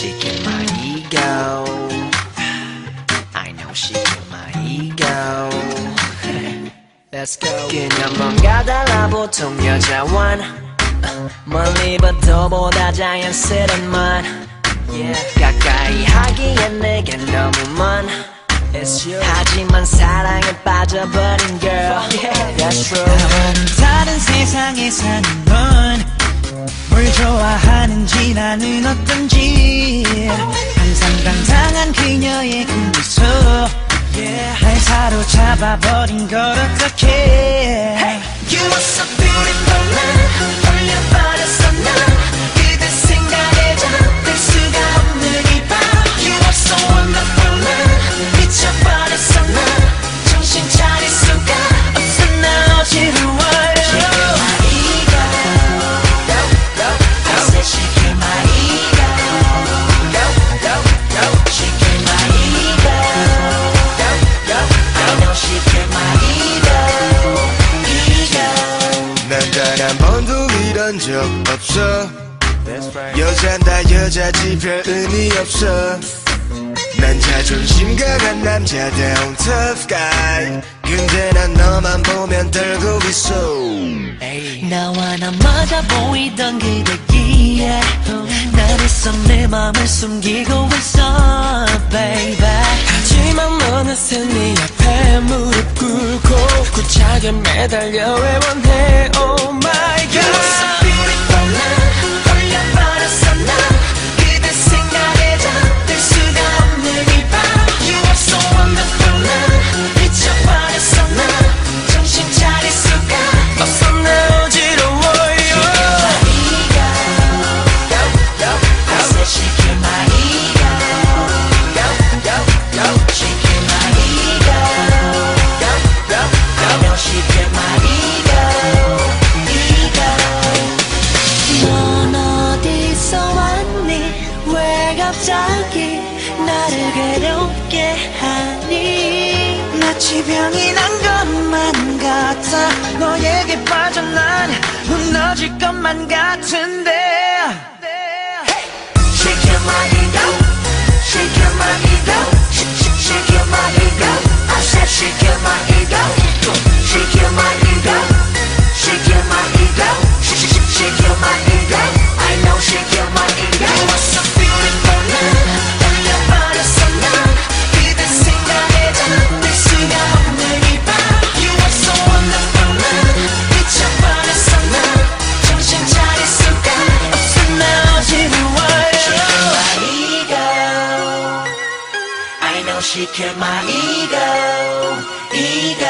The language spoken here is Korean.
shaking my ego. I know shaking my ego. Let's go. 그냥 뭔가 달라 보통 여자원 멀리부터 보다 자연스런 말 yeah. 가까이 하기엔 내겐 너무 먼 It's you. 하지만 사랑에 빠져버린 girl yeah. That's true 나와는 다른 세상에 사는 넌 뭘 좋아하는지 나는 어떤지. 항상 당당한 그녀의 그 미소 날 사로잡아버린 걸 어떡해 You are so 이런 적 없어. 여잔 다 여자지 별 의미 없어. 난 자존심 강한 남자다운 tough guy. 근데 난 너만 보면 떨고 있어. 나와 나 맞아 보이던 그대기에 난 있어 내 맘을 숨기고 있어 baby. 하지만 어느새 네 앞에 무릎 꿇고 구차게 매달려 애원해 Oh 왔니 왜 갑자기 나를 괴롭게 하니 마치 병이 난 것만 같아 너에게 빠져 난 무너질 것만 같은데 She kill my ego. She kill my ego. She killed my ego, ego.